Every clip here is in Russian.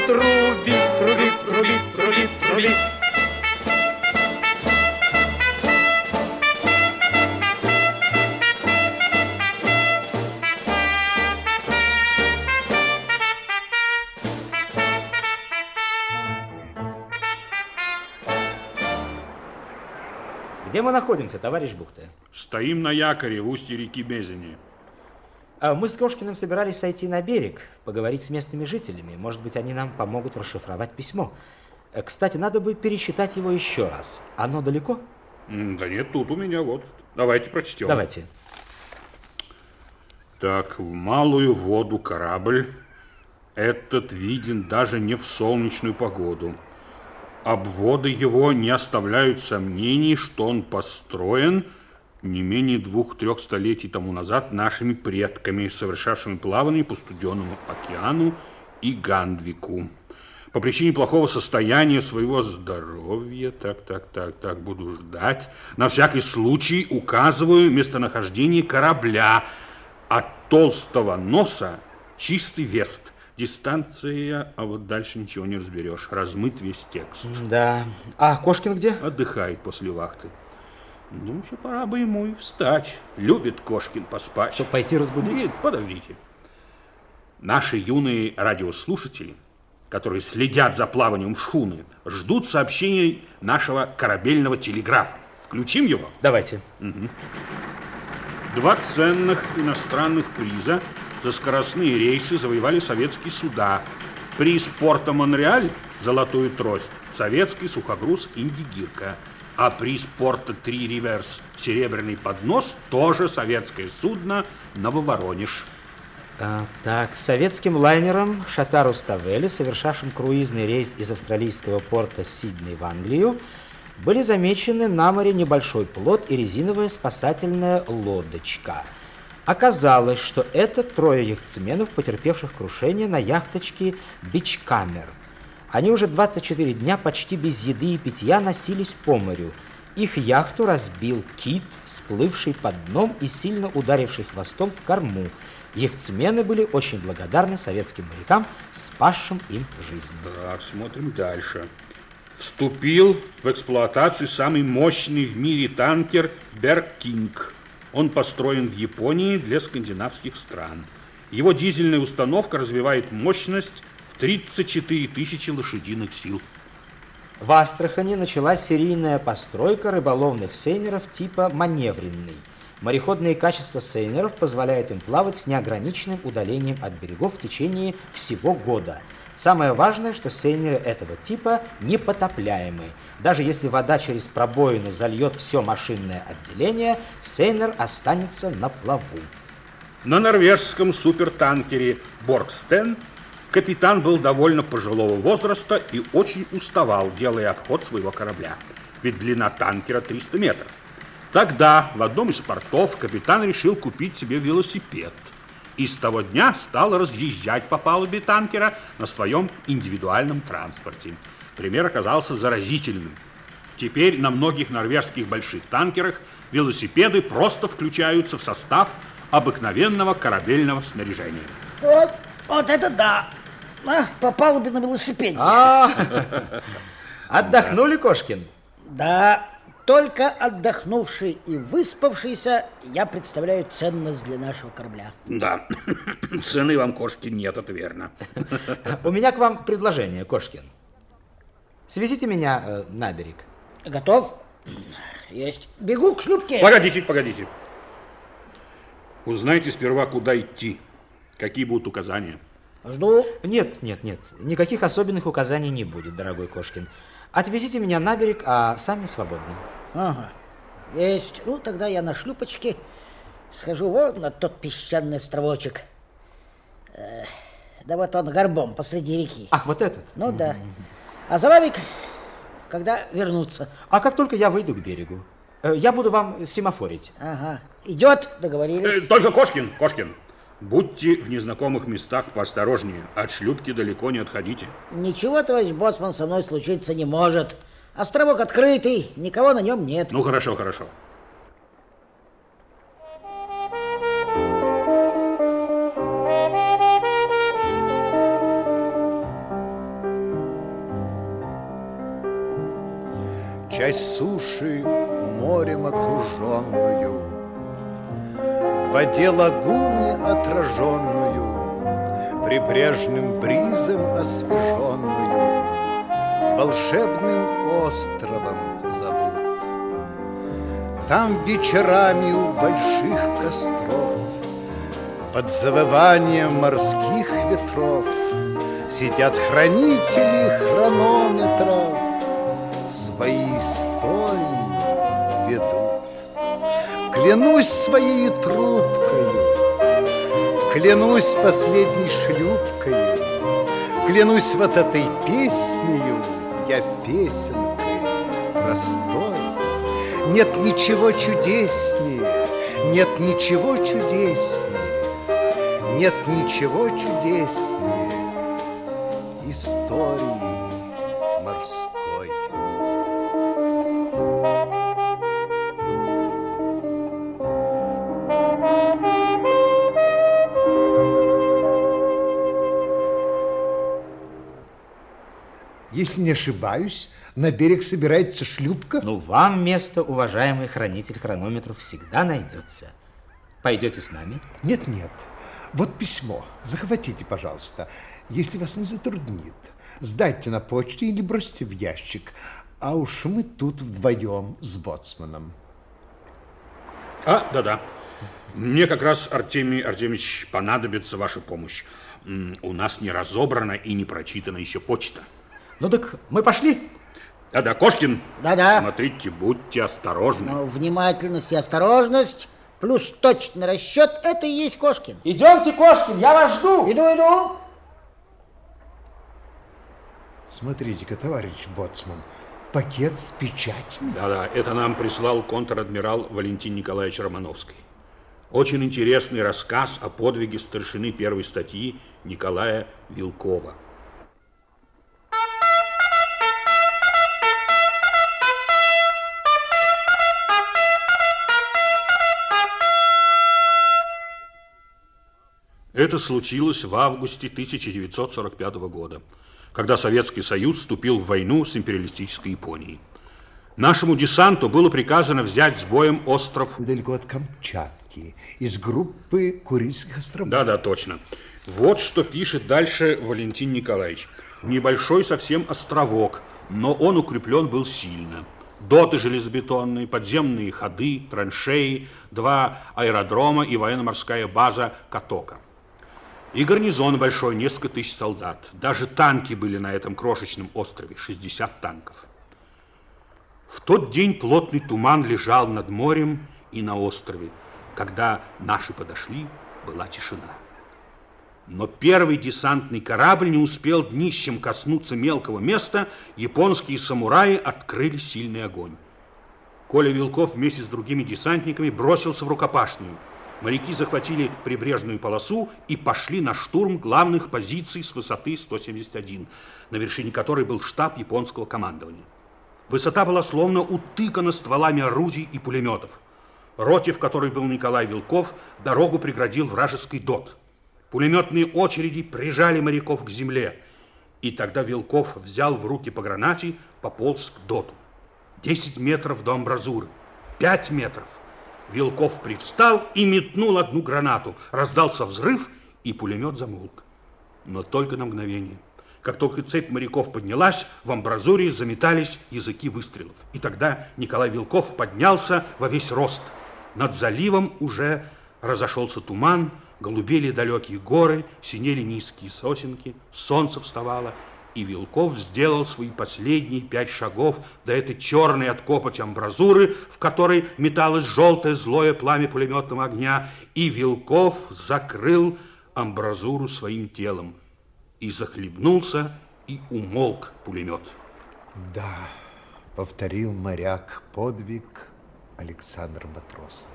трубит, трубит, трубит, трубит, трубит Где мы находимся, товарищ Бухта? Стоим на якоре в устье реки Безени. А мы с Кошкиным собирались сойти на берег, поговорить с местными жителями. Может быть, они нам помогут расшифровать письмо. Э, Кстати, надо бы пересчитать его еще раз. Оно далеко? Да нет, тут у меня вот. Давайте прочтем. Давайте. Так, в малую воду корабль. Этот виден даже не в солнечную погоду. Обводы его не оставляют сомнений, что он построен не менее двух-трех столетий тому назад нашими предками, совершавшими плавание по студенному океану и Гандвику. По причине плохого состояния своего здоровья, так, так, так, так, буду ждать, на всякий случай указываю местонахождение корабля от толстого носа чистый вест. Дистанция, а вот дальше ничего не разберешь. Размыт весь текст. Да. А Кошкин где? Отдыхает после вахты. Ну, все пора бы ему и встать. Любит Кошкин поспать. Чтоб пойти разбудить? Нет, подождите. Наши юные радиослушатели, которые следят за плаванием шхуны, ждут сообщений нашего корабельного телеграфа. Включим его? Давайте. Два ценных иностранных приза за скоростные рейсы завоевали советские суда. Приз порта Монреаль – золотую трость, советский сухогруз Индигирка. А приз порта Три Риверс – серебряный поднос – тоже советское судно Нововоронеж. А, так, советским лайнером Шатару Ставели, совершавшим круизный рейс из австралийского порта Сидней в Англию, были замечены на море небольшой плот и резиновая спасательная лодочка. Оказалось, что это трое яхтсменов, потерпевших крушение на яхточке Бичкамер. Они уже 24 дня почти без еды и питья носились по морю. Их яхту разбил кит, всплывший под дном и сильно ударивший хвостом в корму. Яхтсмены были очень благодарны советским морякам, спасшим им жизнь. Так, смотрим дальше. Вступил в эксплуатацию самый мощный в мире танкер Беркинг. Он построен в Японии для скандинавских стран. Его дизельная установка развивает мощность 34 тысячи лошадиных сил. В Астрахани началась серийная постройка рыболовных сейнеров типа маневренный. Мореходные качества сейнеров позволяют им плавать с неограниченным удалением от берегов в течение всего года. Самое важное, что сейнеры этого типа непотопляемы. Даже если вода через пробоину зальет все машинное отделение, сейнер останется на плаву. На норвежском супертанкере Боргстен капитан был довольно пожилого возраста и очень уставал, делая обход своего корабля. Ведь длина танкера 300 метров. Тогда в одном из портов капитан решил купить себе велосипед. И с того дня стал разъезжать по палубе танкера на своем индивидуальном транспорте. Пример оказался заразительным. Теперь на многих норвежских больших танкерах велосипеды просто включаются в состав обыкновенного корабельного снаряжения. Вот, вот это да. А, по палубе на велосипеде. А, отдохнули, Кошкин? Да, только отдохнувший и выспавшийся я представляю ценность для нашего корабля. Да, цены вам, кошки, нет, это верно. У меня к вам предложение, Кошкин. Свезите меня э, на берег. Готов? Есть. Бегу к шлюпке. Погодите, погодите. Узнайте сперва, куда идти. Какие будут указания. Жду. Нет, нет, нет. Никаких особенных указаний не будет, дорогой Кошкин. Отвезите меня на берег, а сами свободны. Ага. Есть. Ну, тогда я на шлюпочке схожу вот на тот песчаный островочек. Э, да вот он горбом посреди реки. Ах, вот этот? Ну да. А за вами, когда вернуться? А как только я выйду к берегу, э, я буду вам семафорить. Ага. Идет, договорились. Э, Только Кошкин, Кошкин, будьте в незнакомых местах поосторожнее. От шлюпки далеко не отходите. Ничего, товарищ Боцман, со мной случиться не может. Островок открытый, никого на нем нет. Ну, хорошо, хорошо. часть суши морем окруженную, воде лагуны отраженную, Прибрежным бризом освеженную, Волшебным островом зовут. Там вечерами у больших костров Под завыванием морских ветров Сидят хранители хронометров свои Клянусь своей трубкою, клянусь последней шлюпкою, клянусь вот этой песнею, я песенкой простой. Нет ничего чудеснее, нет ничего чудеснее, нет ничего чудеснее истории морской. Если не ошибаюсь, на берег собирается шлюпка. Ну, вам место, уважаемый хранитель хронометров, всегда найдется. Пойдете с нами? Нет, нет. Вот письмо. Захватите, пожалуйста. Если вас не затруднит, сдайте на почте или бросьте в ящик. А уж мы тут вдвоем с боцманом. А, да-да. Мне как раз, Артемий Артемьевич, понадобится ваша помощь. У нас не разобрана и не прочитана еще почта. Ну так мы пошли. Да-да, Кошкин. Да-да. Смотрите, будьте осторожны. Но внимательность и осторожность, плюс точный расчет, это и есть Кошкин. Идемте, Кошкин, я вас жду. Иду, иду. Смотрите-ка, товарищ боцман, пакет с печатями. Да-да, это нам прислал контр-адмирал Валентин Николаевич Романовский. Очень интересный рассказ о подвиге старшины первой статьи Николая Вилкова. Это случилось в августе 1945 года, когда Советский Союз вступил в войну с империалистической Японией. Нашему десанту было приказано взять с боем остров... Далеко от Камчатки, из группы Курильских островов. Да-да, точно. Вот что пишет дальше Валентин Николаевич. Небольшой совсем островок, но он укреплен был сильно. Доты железобетонные, подземные ходы, траншеи, два аэродрома и военно-морская база Катока. И гарнизон большой, несколько тысяч солдат. Даже танки были на этом крошечном острове, 60 танков. В тот день плотный туман лежал над морем и на острове. Когда наши подошли, была тишина. Но первый десантный корабль не успел днищем коснуться мелкого места, японские самураи открыли сильный огонь. Коля Вилков вместе с другими десантниками бросился в рукопашную. Моряки захватили прибрежную полосу и пошли на штурм главных позиций с высоты 171, на вершине которой был штаб японского командования. Высота была словно утыкана стволами орудий и пулеметов. Роте, в которой был Николай Вилков, дорогу преградил вражеский дот. Пулеметные очереди прижали моряков к земле. И тогда Вилков взял в руки по гранате, пополз к доту. Десять метров до амбразуры, пять метров. Вилков привстал и метнул одну гранату. Раздался взрыв, и пулемет замолк. Но только на мгновение. Как только цепь моряков поднялась, в амбразуре заметались языки выстрелов. И тогда Николай Вилков поднялся во весь рост. Над заливом уже разошелся туман, голубели далекие горы, синели низкие сосенки, солнце вставало, и Вилков сделал свои последние пять шагов до этой черной от копоти амбразуры, в которой металось желтое злое пламя пулеметного огня, и Вилков закрыл амбразуру своим телом и захлебнулся и умолк пулемет. Да, повторил моряк подвиг Александра Матроса.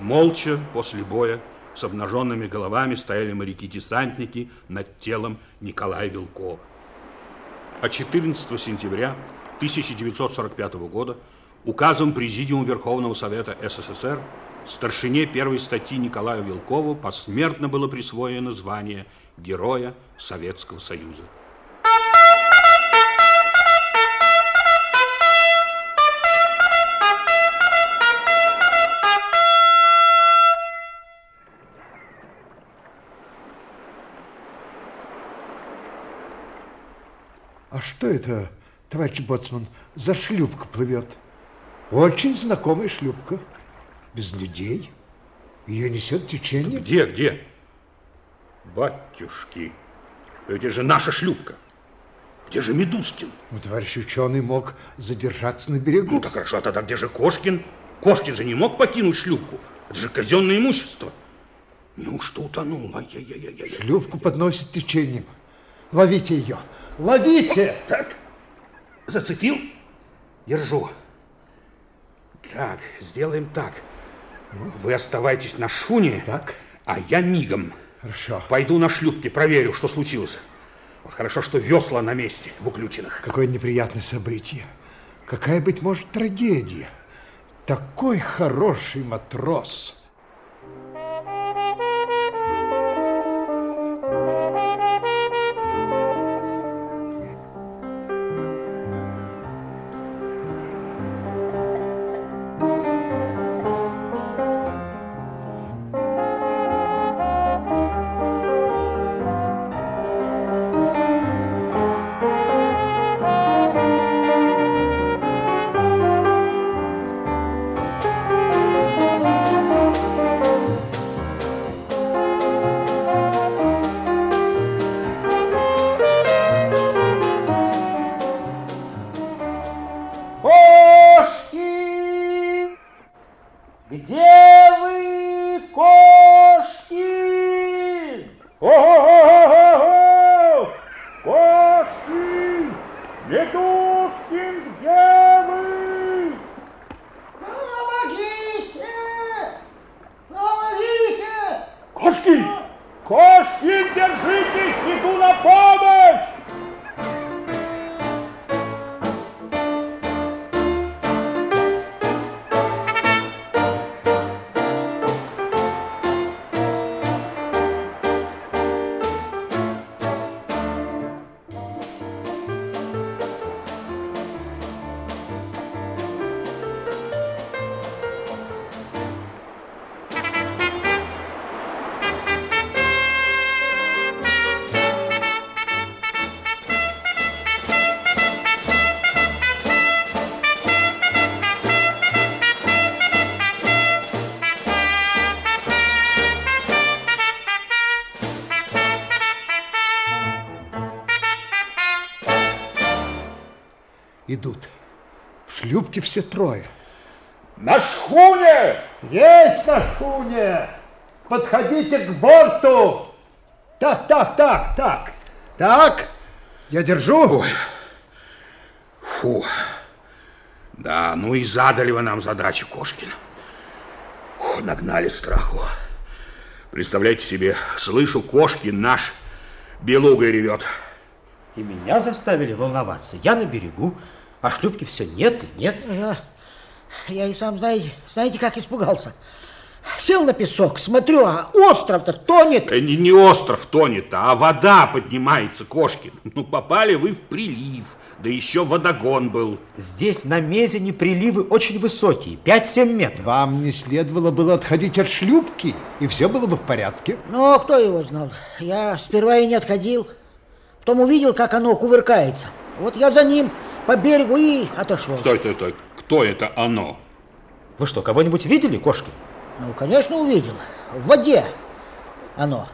Молча после боя с обнаженными головами стояли моряки-десантники над телом Николая Вилкова. А 14 сентября 1945 года указом Президиума Верховного Совета СССР старшине первой статьи Николаю Вилкову посмертно было присвоено звание Героя Советского Союза. Что это, товарищ Боцман, за шлюпка плывет? Очень знакомая шлюпка. Без людей. Ее несет течение. Где, где? Батюшки, это же наша шлюпка. Где же Медускин? Ну, товарищ ученый мог задержаться на берегу. Ну, так хорошо, а тогда где же Кошкин? Кошкин же не мог покинуть шлюпку. Это же казенное имущество. Неужто утонул? Ай-яй-яй-яй. Шлюпку подносит течением. Ловите ее. Ловите! Так, зацепил? Держу. Так, сделаем так. Вы оставайтесь на шхуне, Так. а я мигом. Хорошо. Пойду на шлюпке, проверю, что случилось. Вот хорошо, что весла на месте, в уключенных. Какое неприятное событие. Какая, быть может, трагедия. Такой хороший матрос. Шлюпке все трое. На шхуне! Есть на шхуне! Подходите к борту! Так, так, так, так. Так, я держу. Фу. Да, ну и задали вы нам задачу, Кошкин. Фу, нагнали страху. Представляете себе, слышу, Кошкин наш белугой ревет. И меня заставили волноваться. Я на берегу, а шлюпки все нет и нет. Я, я и сам, знаете, знаете, как испугался. Сел на песок, смотрю, а остров-то тонет. Э, Не, не остров тонет, а вода поднимается, Кошкин. Ну, попали вы в прилив, да еще водогон был. Здесь на Мезине приливы очень высокие, 5-7 метров. Вам не следовало было отходить от шлюпки, и все было бы в порядке. Но кто его знал? Я сперва и не отходил. Потом увидел, как оно кувыркается. Вот я за ним по берегу и отошел. Стой, стой, стой. Кто это оно? Вы что, кого-нибудь видели, Кошкин? Ну, конечно, увидел. В воде оно.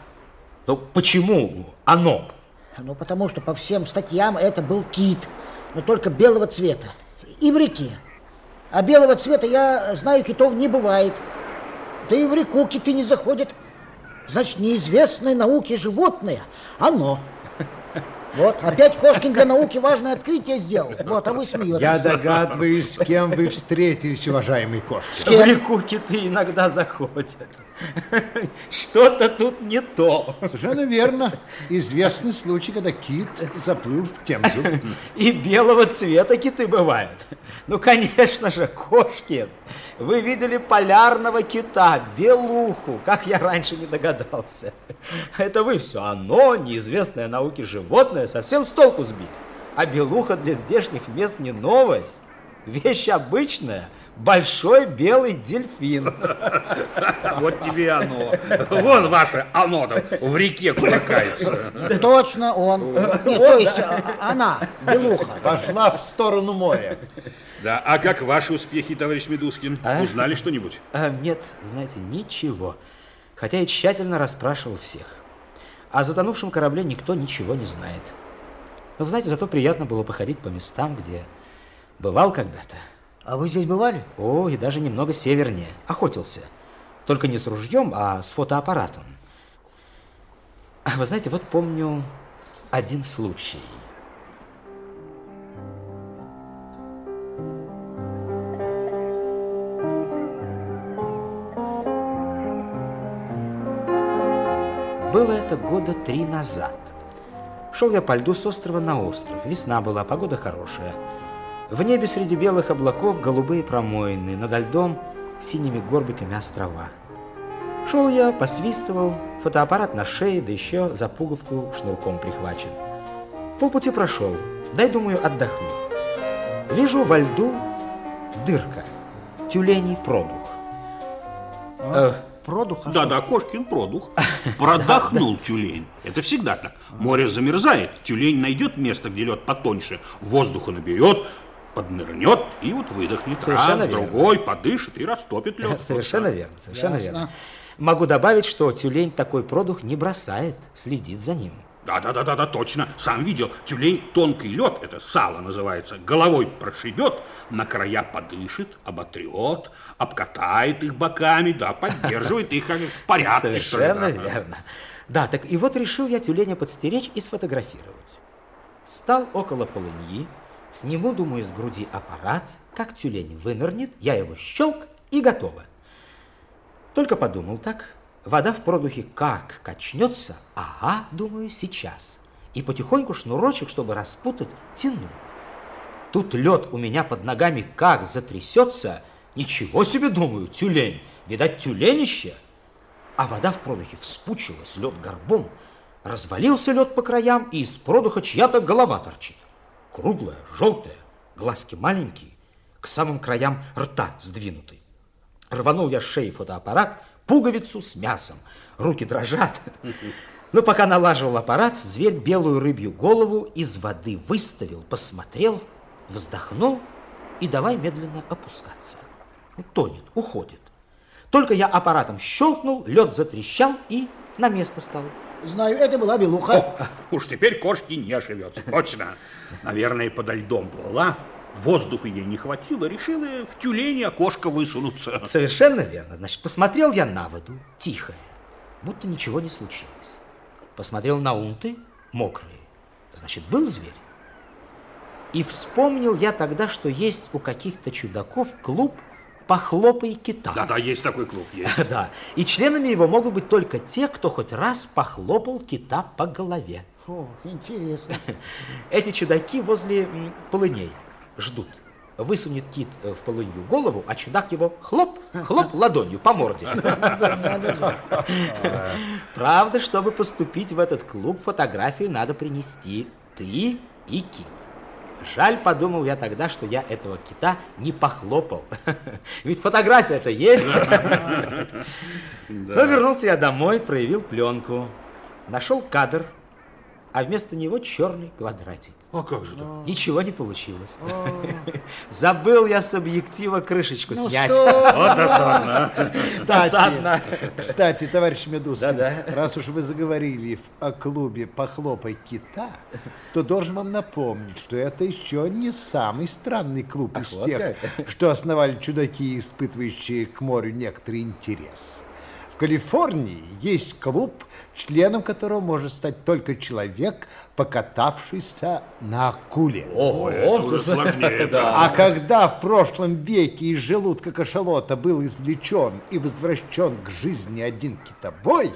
Ну, почему оно? Ну, потому что по всем статьям это был кит, но только белого цвета. И в реке. А белого цвета, я знаю, китов не бывает. Да и в реку киты не заходят. Значит, неизвестное науке животное. Оно. Вот, опять Кошкин для науки важное открытие сделал. Вот, а вы смеетесь. Я догадываюсь, с кем вы встретились, уважаемый Кошкин. В реку киты иногда заходят. Что-то тут не то. Совершенно верно. Известный случай, когда кит заплыл в Темзу. И белого цвета киты бывают. Ну, конечно же, Кошкин. Вы видели полярного кита, белуху, как я раньше не догадался. Это вы все, оно, неизвестное науке животное, совсем с толку сбили. А белуха для здешних мест не новость. Вещь обычная, большой белый дельфин. Вот тебе оно. Вон ваше оно там в реке кувыркается. Точно он. Нет, то есть а, она, белуха. Пошла в сторону моря. Да, а как ваши успехи, товарищ Медускин? А? Узнали что-нибудь? А, нет, знаете, ничего. Хотя я тщательно расспрашивал всех. О затонувшем корабле никто ничего не знает. Но, вы знаете, зато приятно было походить по местам, где бывал когда-то. А вы здесь бывали? О, и даже немного севернее. Охотился. Только не с ружьем, а с фотоаппаратом. А вы знаете, вот помню один случай. Было это года три назад. Шел я по льду с острова на остров. Весна была, погода хорошая. В небе среди белых облаков голубые промоины, над льдом синими горбиками острова. Шел я, посвистывал, фотоаппарат на шее, да еще за пуговку шнурком прихвачен. Полпути прошел, дай, думаю, отдохну. Вижу во льду дырка, тюленей продух. Э, Продуха? Да, да, Кошкин продух. Продохнул тюлень. Это всегда так. Море замерзает, тюлень найдет место, где лед потоньше, воздуха наберет, поднырнет и вот выдохнет. Совершенно Раз, верно. другой, подышит и растопит лед. Совершенно верно, совершенно Ясно. верно. Могу добавить, что тюлень такой продух не бросает, следит за ним. Да, да, да, да, да, точно. Сам видел. Тюлень тонкий лед, это сало называется, головой прошибет, на края подышит, оботрет, обкатает их боками, да, поддерживает их как в порядке. Совершенно верно. Да, так и вот решил я тюленя подстеречь и сфотографировать. Стал около полыньи, сниму, думаю, с груди аппарат, как тюлень вынырнет, я его щелк и готово. Только подумал так, вода в продухе как качнется, ага, думаю, сейчас. И потихоньку шнурочек, чтобы распутать, тяну. Тут лед у меня под ногами как затрясется, ничего себе, думаю, тюлень, видать, тюленище. А вода в продухе вспучилась, лед горбом, развалился лед по краям, и из продуха чья-то голова торчит. Круглая, желтая, глазки маленькие, к самым краям рта сдвинуты. Рванул я с шеи фотоаппарат, пуговицу с мясом. Руки дрожат. Но пока налаживал аппарат, зверь белую рыбью голову из воды выставил, посмотрел, вздохнул и давай медленно опускаться. Тонет, уходит. Только я аппаратом щелкнул, лед затрещал и на место стал. Знаю, это была белуха. О, уж теперь кошки не ошибется, точно. Наверное, подо льдом плыла, воздуха ей не хватило, решила в тюлень окошко высунуться. Совершенно верно. Значит, посмотрел я на воду, тихая, будто ничего не случилось. Посмотрел на унты, мокрые. Значит, был зверь. И вспомнил я тогда, что есть у каких-то чудаков клуб «Похлопай кита». Да-да, есть такой клуб, есть. Да, и членами его могут быть только те, кто хоть раз похлопал кита по голове. О, интересно. Эти чудаки возле полыней ждут. Высунет кит э, в полынью голову, а чудак его хлоп, хлоп ладонью по морде. Правда, чтобы поступить в этот клуб, фотографию надо принести ты и кит. Жаль, подумал я тогда, что я этого кита не похлопал. Ведь фотография-то есть. Но вернулся я домой, проявил пленку. Нашел кадр, а вместо него черный квадратик. А как же так? Ничего не получилось. Забыл я с объектива крышечку Ну снять. что? Вот досадно. Досадно. Кстати, товарищ Медускин, Да-да. раз уж вы заговорили о клубе «Похлопай кита», то должен вам напомнить, что это еще не самый странный клуб из вот тех, что основали чудаки, испытывающие к морю некоторый интерес. В Калифорнии есть клуб, членом которого может стать только человек, покатавшийся на акуле. О, это уже сложнее, да. А когда в прошлом веке из желудка кашалота был извлечен и возвращен к жизни один китобой,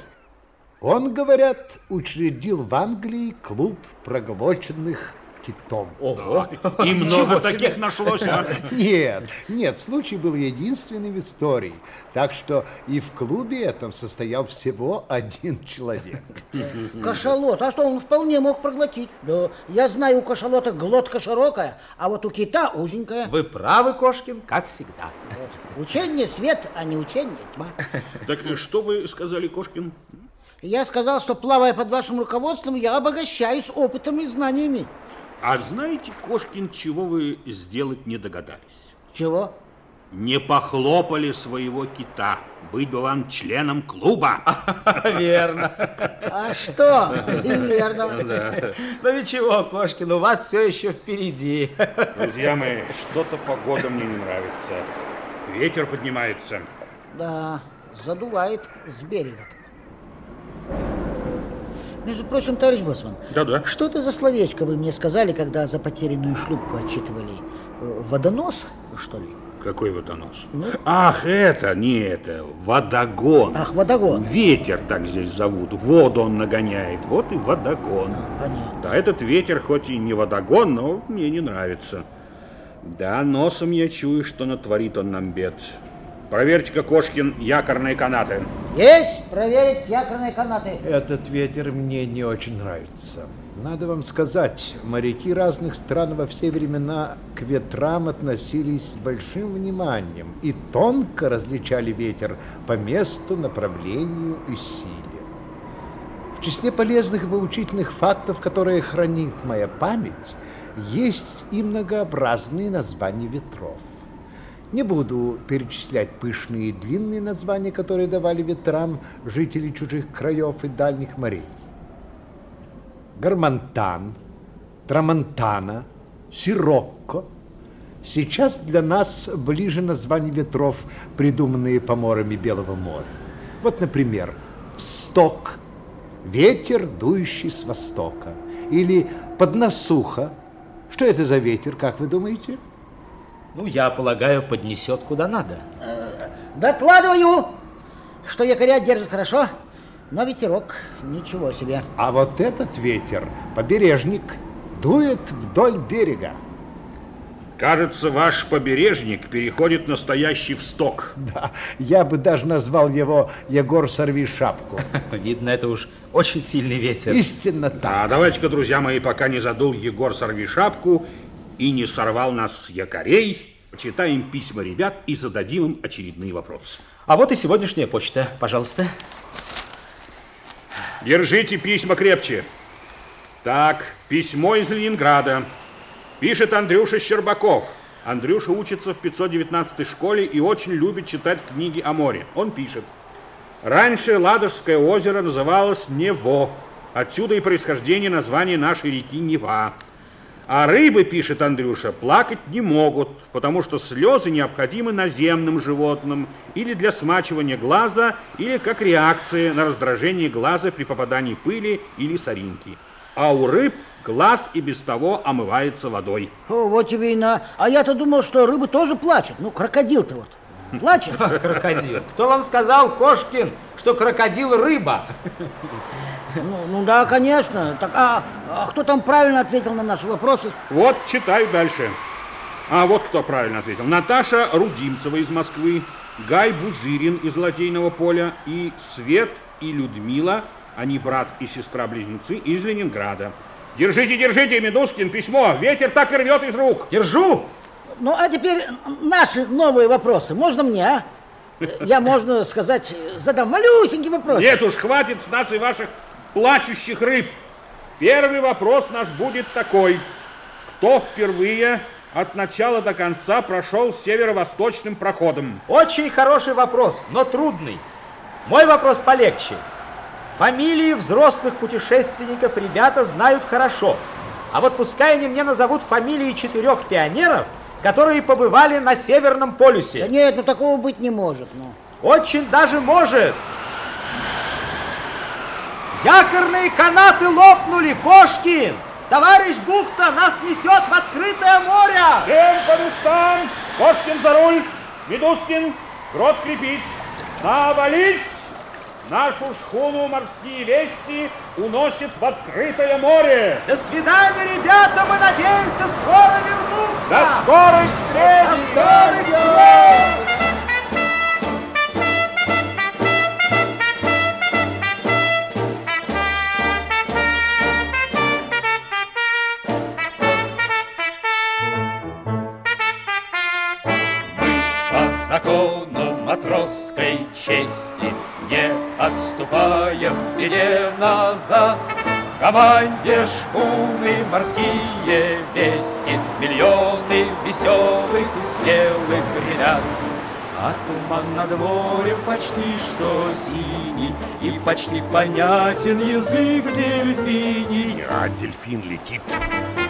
он, говорят, учредил в Англии клуб проглоченных китом. Ого! И много таких нашлось, а? Нет, нет, случай был единственный в истории. Так что и в клубе этом состоял всего один человек. Кашалот, а что, он вполне мог проглотить. Да, я знаю, у кашалота глотка широкая, а вот у кита узенькая. Вы правы, Кошкин, как всегда. Вот. Учение свет, а не учение тьма. Так что вы сказали, Кошкин? Я сказал, что плавая под вашим руководством, я обогащаюсь опытом и знаниями. А знаете, Кошкин, чего вы сделать не догадались? Чего? Не похлопали своего кита. Быть бы вам членом клуба. Верно. А что? Верно. Да. Ну ничего, Кошкин, у вас все еще впереди. Друзья мои, что-то погода мне не нравится. Ветер поднимается. Да, задувает с берега. Между прочим, товарищ Босман, Да-да. что это за словечко вы мне сказали, когда за потерянную шлюпку отчитывали? Э, Водонос, что ли? Какой водонос? Ну? Ах, это, не это, водогон. Ах, водогон. Ветер так здесь зовут. Воду он нагоняет. Вот и водогон. Понятно. Да, этот ветер хоть и не водогон, но мне не нравится. Да, носом я чую, что натворит он нам бед. Проверьте-ка, Кошкин, якорные канаты. Есть проверить якорные канаты. Этот ветер мне не очень нравится. Надо вам сказать, моряки разных стран во все времена к ветрам относились с большим вниманием и тонко различали ветер по месту, направлению и силе. В числе полезных и поучительных фактов, которые хранит моя память, есть и многообразные названия ветров. Не буду перечислять пышные и длинные названия, которые давали ветрам жители чужих краев и дальних морей. Гармантан, Трамонтана, Сирокко. Сейчас для нас ближе названия ветров, придуманные поморами Белого моря. Вот, например, Всток, ветер, дующий с востока. Или Подносуха. Что это за ветер, как вы думаете? Ну, я полагаю, поднесет куда надо. Докладываю, что якоря держат хорошо, но ветерок ничего себе. А вот этот ветер, побережник, дует вдоль берега. Кажется, ваш побережник переходит в настоящий всток. Да, я бы даже назвал его Егор Сорви шапку. Видно, это уж очень сильный ветер. Истинно А так. давайте-ка, друзья мои, пока не задул Егор сорви шапку и не сорвал нас с якорей, почитаем письма ребят и зададим им очередные вопросы. А вот и сегодняшняя почта, пожалуйста. Держите письма крепче. Так, письмо из Ленинграда. Пишет Андрюша Щербаков. Андрюша учится в 519 школе и очень любит читать книги о море. Он пишет. Раньше Ладожское озеро называлось Нево. Отсюда и происхождение названия нашей реки Нева. А рыбы, пишет Андрюша, плакать не могут, потому что слезы необходимы наземным животным или для смачивания глаза, или как реакция на раздражение глаза при попадании пыли или соринки. А у рыб глаз и без того омывается водой. О, вот тебе и на. А я-то думал, что рыбы тоже плачут. Ну, крокодил-то вот. Плачет? Крокодил. Кто вам сказал, Кошкин, что крокодил рыба? Ну, ну да, конечно. Так, а, а кто там правильно ответил на наши вопросы? Вот, читаю дальше. А вот кто правильно ответил. Наташа Рудимцева из Москвы, Гай Бузырин из Латейного поля и Свет и Людмила, они брат и сестра-близнецы из Ленинграда. Держите, держите, Медускин, письмо. Ветер так и рвет из рук. Держу! Ну, а теперь наши новые вопросы. Можно мне, а? Я, можно сказать, задам малюсенький вопрос. Нет уж, хватит с нас и ваших плачущих рыб. Первый вопрос наш будет такой. Кто впервые от начала до конца прошел северо-восточным проходом? Очень хороший вопрос, но трудный. Мой вопрос полегче. Фамилии взрослых путешественников ребята знают хорошо. А вот пускай они мне назовут фамилии четырех пионеров, которые побывали на Северном полюсе. Да нет, ну такого быть не может. Ну. Очень даже может. Якорные канаты лопнули, Кошкин! Товарищ Бухта нас несет в открытое море! Всем по местам! Кошкин за руль! Медускин, грот крепить! Навались! Нашу шхуну «Морские вести» уносит в открытое море. До свидания, ребята! Мы надеемся скоро вернуться! До скорой встречи! До скорой встречи! Закону матросской чести, Не отступая в беде назад. В команде шхуны морские вести, Миллионы веселых и смелых ребят. А туман на дворе почти что синий, И почти понятен язык дельфиний. А дельфин летит.